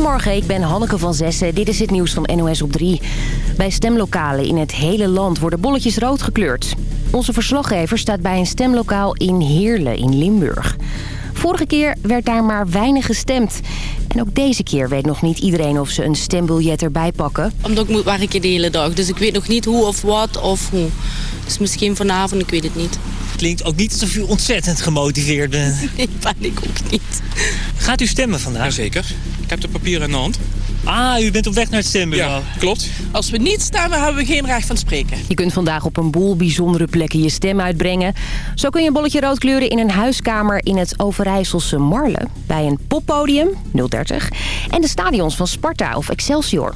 Goedemorgen, ik ben Hanneke van Zessen. Dit is het nieuws van NOS op 3. Bij stemlokalen in het hele land worden bolletjes rood gekleurd. Onze verslaggever staat bij een stemlokaal in Heerlen in Limburg. Vorige keer werd daar maar weinig gestemd. En ook deze keer weet nog niet iedereen of ze een stembiljet erbij pakken. Omdat ik moet werken de hele dag. Dus ik weet nog niet hoe of wat of hoe. Dus misschien vanavond, ik weet het niet. Klinkt ook niet alsof u ontzettend gemotiveerd bent. Nee, ben ik ook niet. Gaat u stemmen vandaag? Jazeker. Ik heb de papieren in de hand. Ah, u bent op weg naar het stembureau. Ja, klopt. Als we niet stemmen, hebben we geen recht van spreken. Je kunt vandaag op een boel bijzondere plekken je stem uitbrengen. Zo kun je een bolletje rood kleuren in een huiskamer in het Overijsselse Marle. Bij een poppodium, 030. En de stadions van Sparta of Excelsior.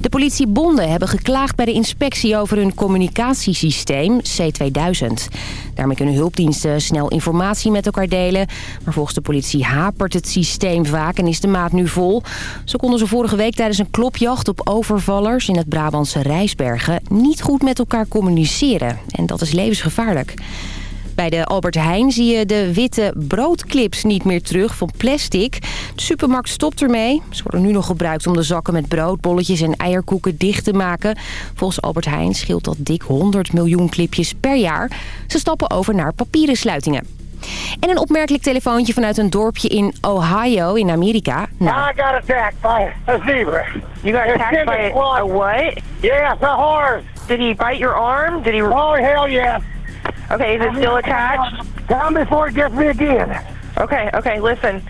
De politiebonden hebben geklaagd bij de inspectie over hun communicatiesysteem C2000. Daarmee kunnen hulpdiensten snel informatie met elkaar delen. Maar volgens de politie hapert het systeem vaak en is de maat nu vol. Zo konden ze vorige week tijdens een klopjacht op overvallers in het Brabantse Rijsbergen niet goed met elkaar communiceren. En dat is levensgevaarlijk. Bij de Albert Heijn zie je de witte broodclips niet meer terug van plastic. De supermarkt stopt ermee. Ze worden nu nog gebruikt om de zakken met brood, bolletjes en eierkoeken dicht te maken. Volgens Albert Heijn scheelt dat dik 100 miljoen clipjes per jaar. Ze stappen over naar papieren sluitingen. En een opmerkelijk telefoontje vanuit een dorpje in Ohio in Amerika. Nou, I got attacked by a zebra. You got attacked by a what? Yes, a horse. Did he bite your arm? Did he? Oh, hell yes. Okay, is it still attached? Down before it gets me again. Okay, okay, listen.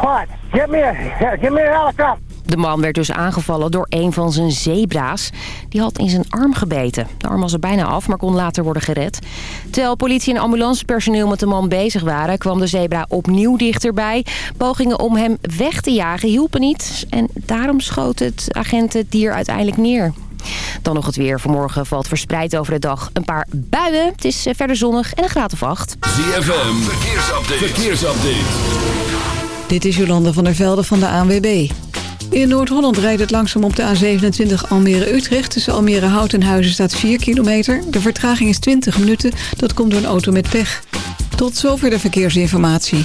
What? Get me a, get me a helicopter. De man werd dus aangevallen door een van zijn zebra's. Die had in zijn arm gebeten. De arm was er bijna af, maar kon later worden gered. Terwijl politie en ambulancepersoneel met de man bezig waren... kwam de zebra opnieuw dichterbij. Pogingen om hem weg te jagen hielpen niet. En daarom schoot het agent het dier uiteindelijk neer. Dan nog het weer. Vanmorgen valt verspreid over de dag een paar buien. Het is eh, verder zonnig en een graad of acht. ZFM, verkeersupdate. verkeersupdate. Dit is Jolande van der Velde van de ANWB. In Noord-Holland rijdt het langzaam op de A27 Almere-Utrecht. Tussen Almere Hout en Huizen staat 4 kilometer. De vertraging is 20 minuten. Dat komt door een auto met pech. Tot zover de verkeersinformatie.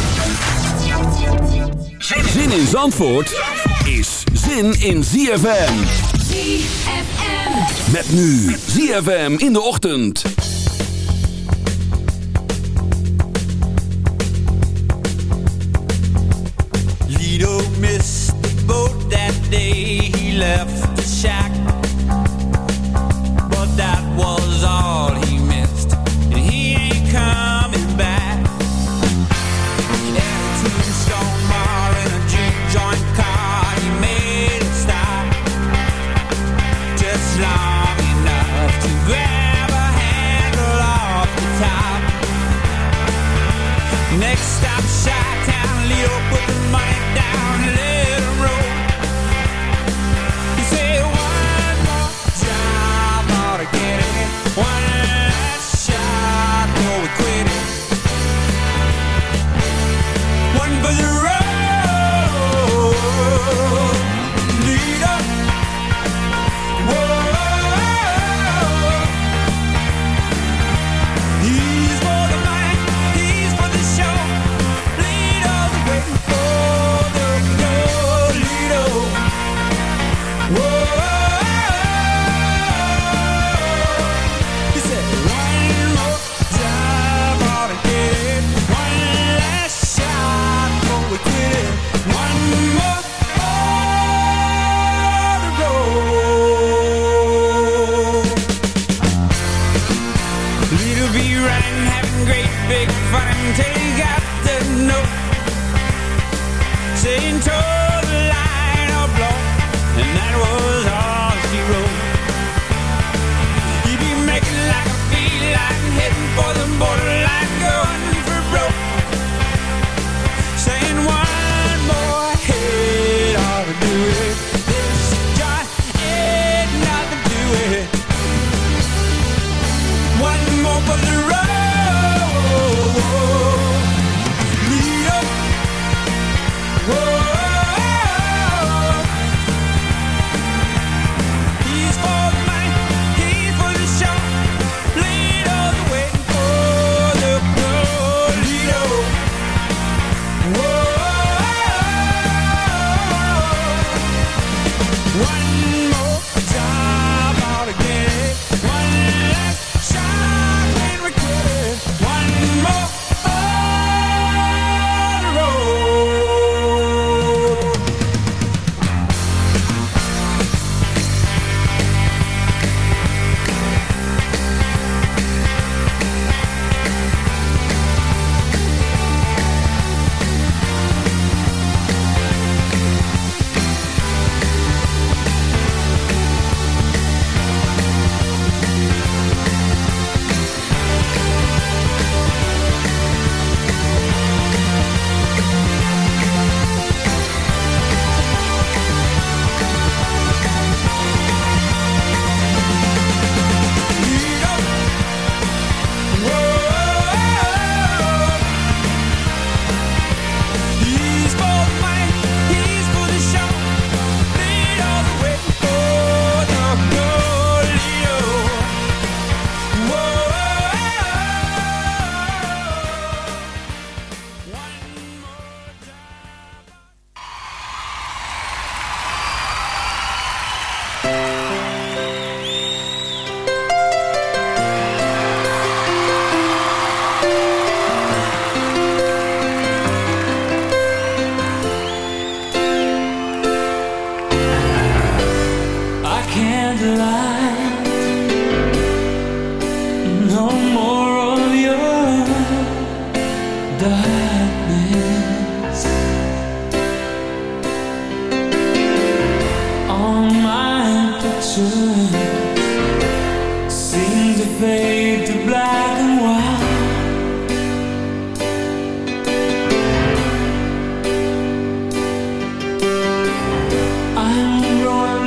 Zin in Zandvoort is zin in ZFM. ZFM. Met nu ZFM in de ochtend. Lido missed the boat that day he left the shack. But that was all he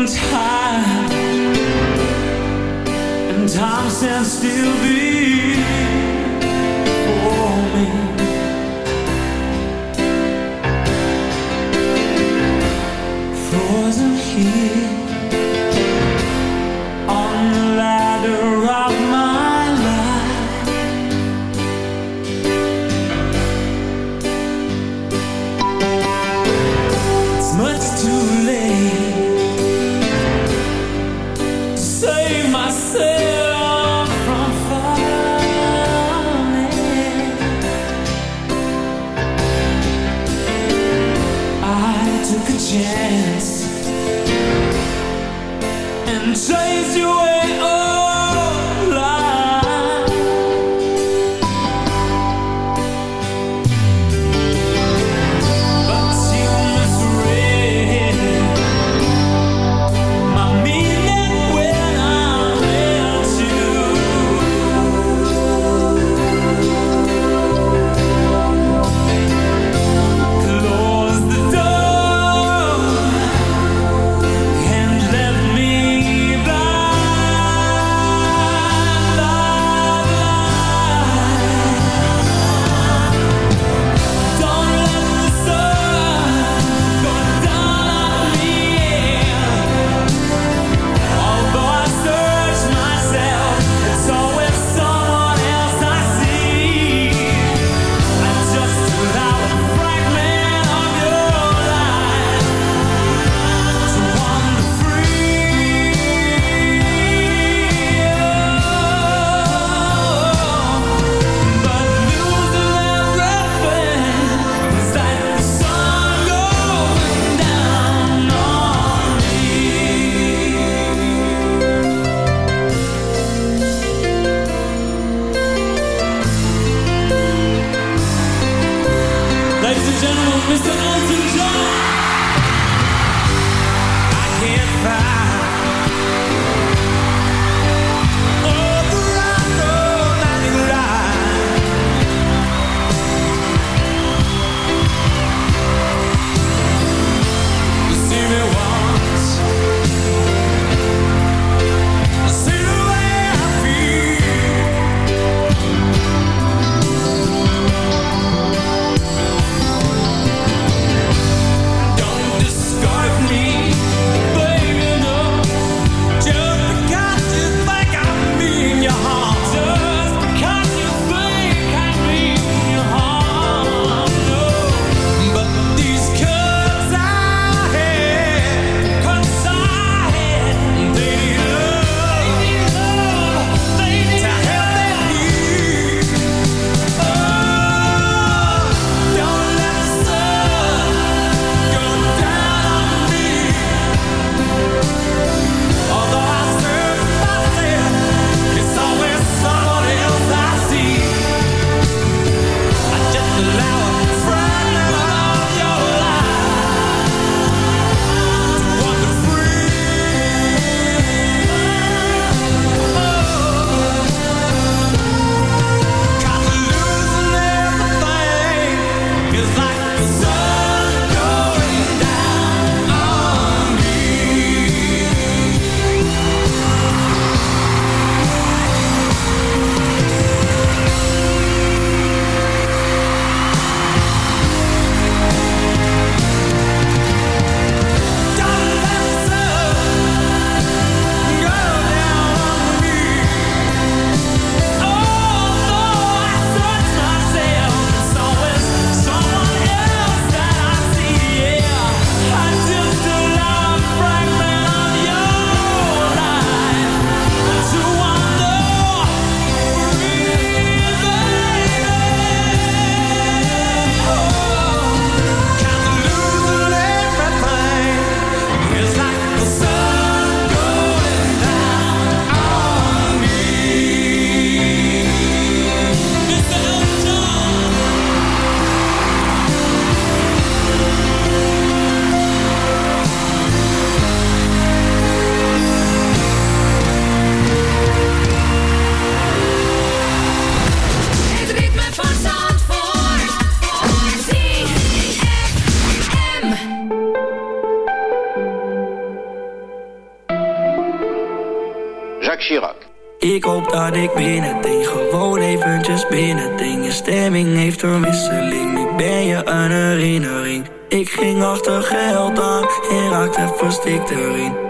and and time stands still. Be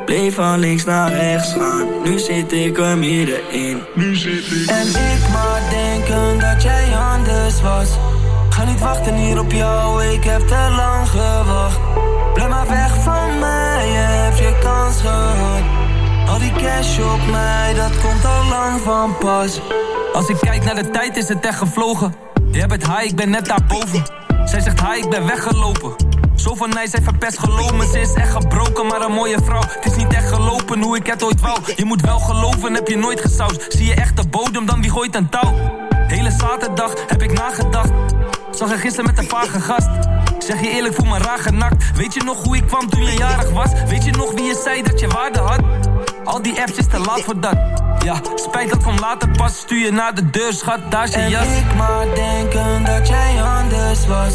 Bleef van links naar rechts gaan, nu zit ik er middenin. Nu zit ik. En ik maar denken dat jij anders was. Ga niet wachten hier op jou, ik heb te lang gewacht. Blijf maar weg van mij, je hebt je kans gehad. Al die cash op mij, dat komt al lang van pas. Als ik kijk naar de tijd is het echt gevlogen. Jij bent high, ik ben net daarboven. Zij zegt hi, ik ben weggelopen Zo van mij, zij verpest geloven. Ze is echt gebroken, maar een mooie vrouw. Het is niet echt gelopen hoe ik het ooit wou. Je moet wel geloven, heb je nooit gesausd. Zie je echt de bodem, dan wie gooit een touw? Hele zaterdag heb ik nagedacht. Zag je gisteren met een vage gast. Zeg je eerlijk, voel me raar genakt. Weet je nog hoe ik kwam toen je jarig was? Weet je nog wie je zei dat je waarde had? Al die apps is te laat voor dat. Ja, spijt dat van later pas. Stuur je naar de deur, schat, daar is je En jas. ik maar denken dat jij anders was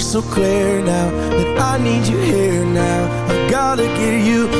so clear now that I need you here now. I gotta get you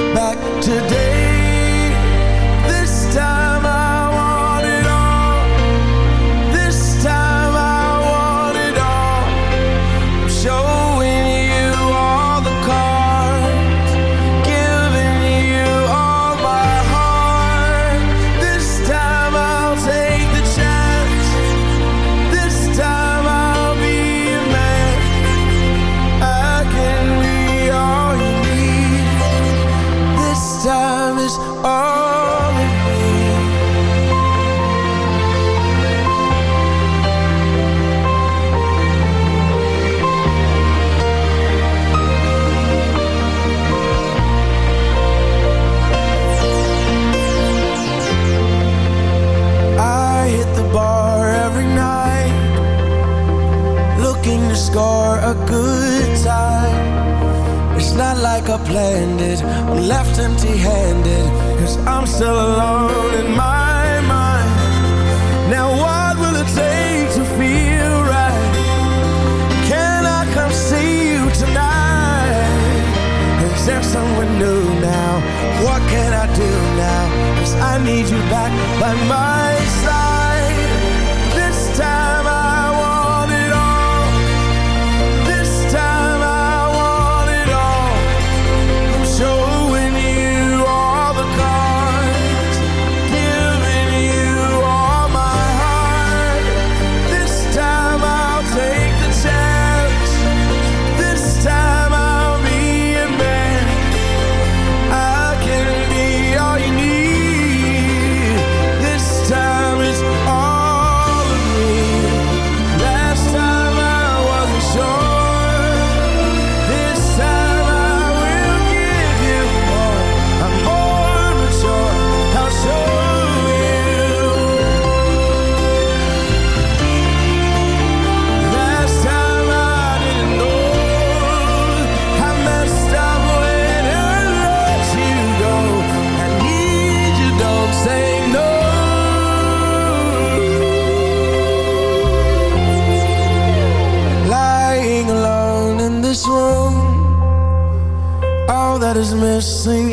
that is missing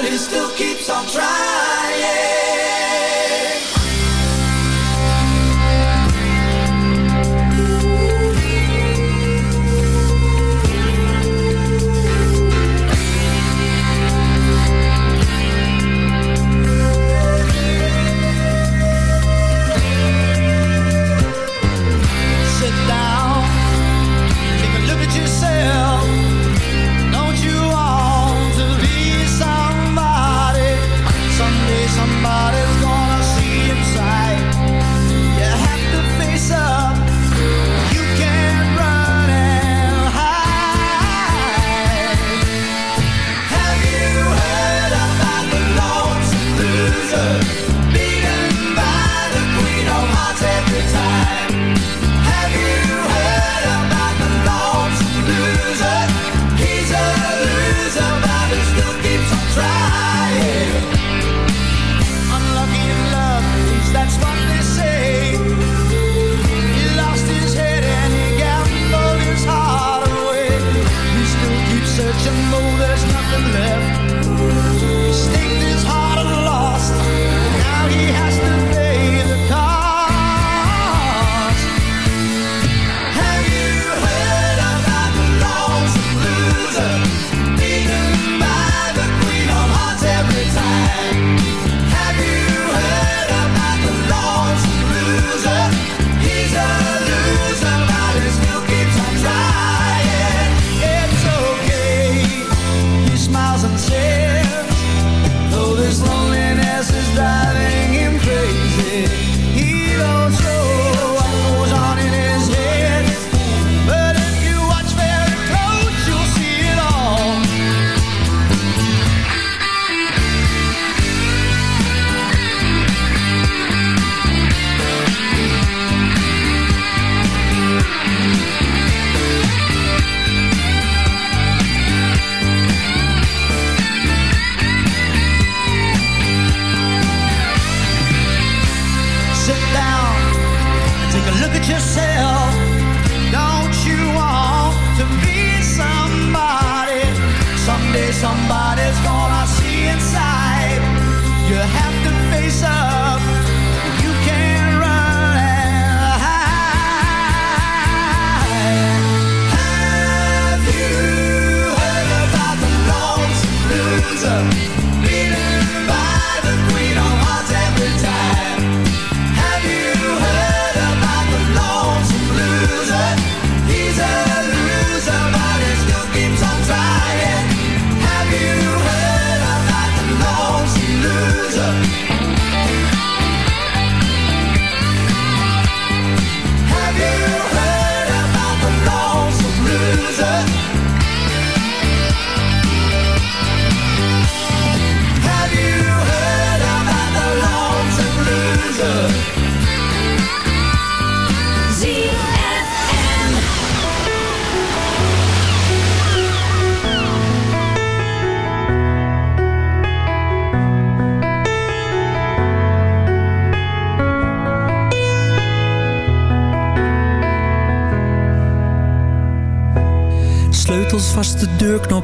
but he still keeps on trying.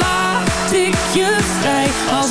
Laat ik je vrij. Als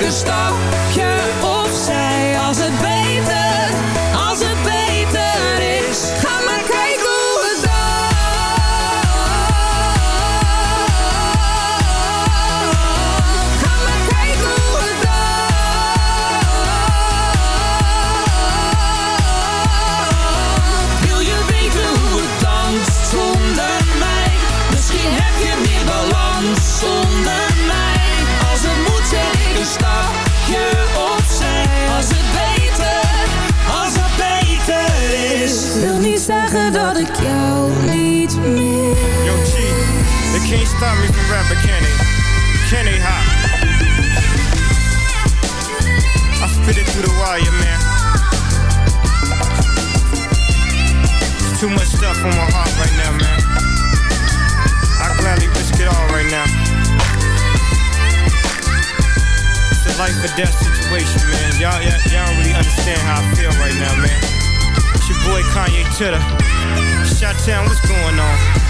elke stapje dat ik jou niet mis Yo, G, they can't stop me from rapping, can they? Can they, ha? I spit it through the wire, man. Too much stuff on my heart right now, man. I gladly risk it all right now. It's life or death situation, man. Y'all, y'all, y'all don't really understand how I feel right now, man. Boy Kanye Titter. Shot Town, what's going on?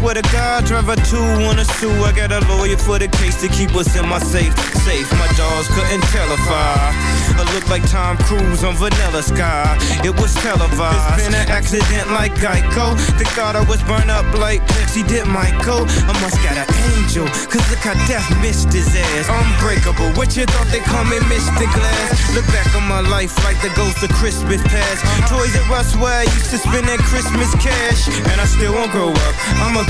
swear to God, driver two wanna sue. I got a lawyer for the case to keep us in my safe. Safe, my dogs couldn't tell if I, I look like Tom Cruise on Vanilla Sky. It was televised. It's been an accident like Geico. They thought I was burned up like Pepsi did Michael. I must got an angel, cause look how death missed his ass. Unbreakable, what you thought they call me Mr. Glass? Look back on my life like the ghost of Christmas past. Toys R Us where I used to spend that Christmas cash. And I still won't grow up, I'm a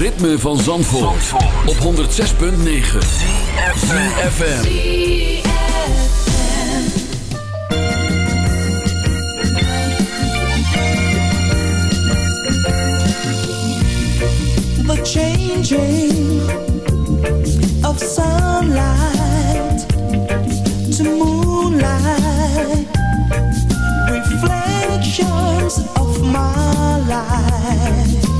ritme van Zandvoort, Zandvoort. op 106.9 CFFM The changing of sunlight to moonlight. Reflections of my life.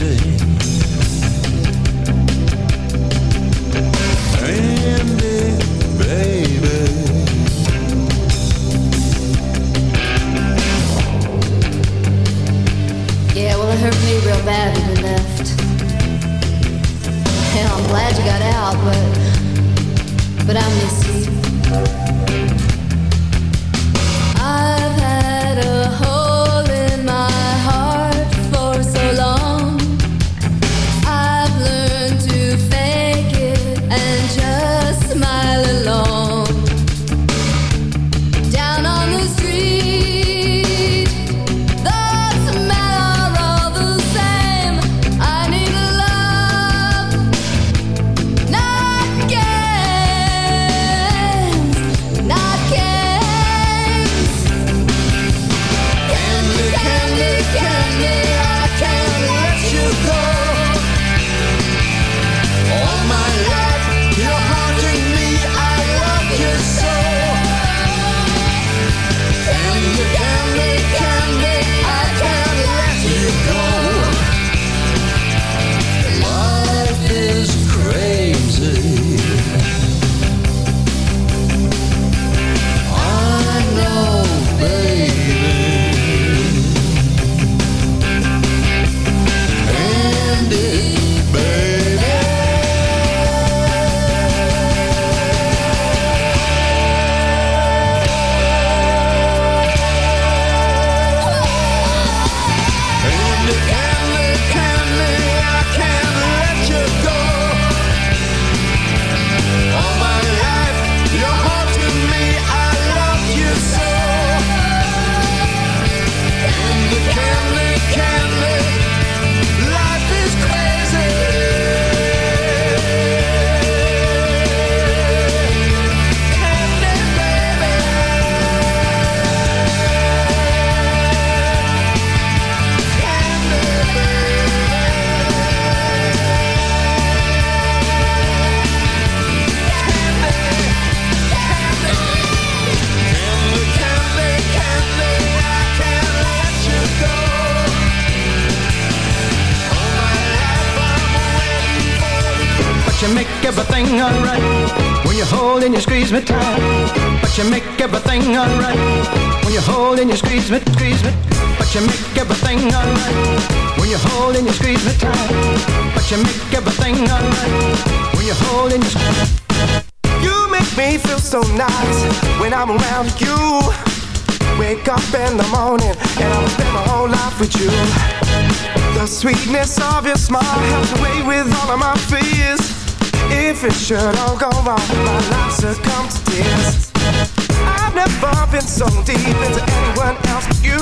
shame sweetness of your smile helps away with all of my fears. If it should all go wrong, my life succumbs to tears. I've never been so deep into anyone else but you.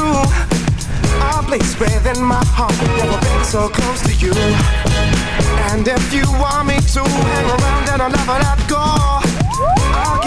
A place within my heart, never been so close to you. And if you want me to hang around, then I'll never let go.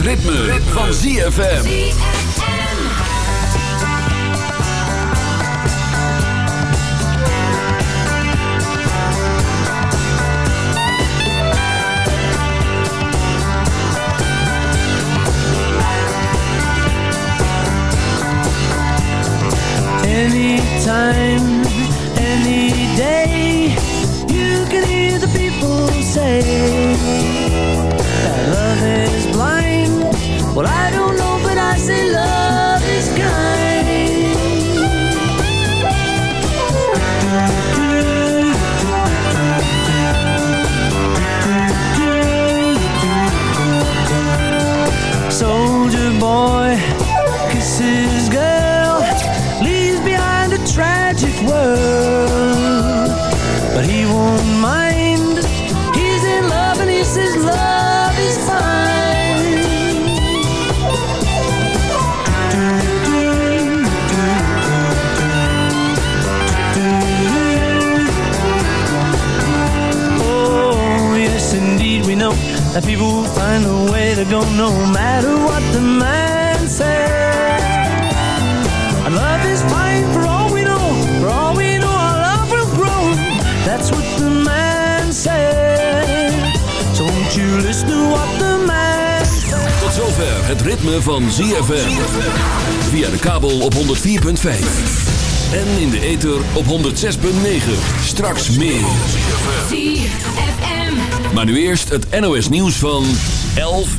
Het ritme, van ZFM. Anytime, say love that people will find a way to go no matter what the man says. And love is fine for all we know, for all we know, our love will grow. That's what the man said. So won't you listen to what the man said? Tot zover het ritme van ZFM. Via de kabel op 104.5. En in de ether op 106.9. Straks meer. Maar nu eerst het NOS nieuws van 11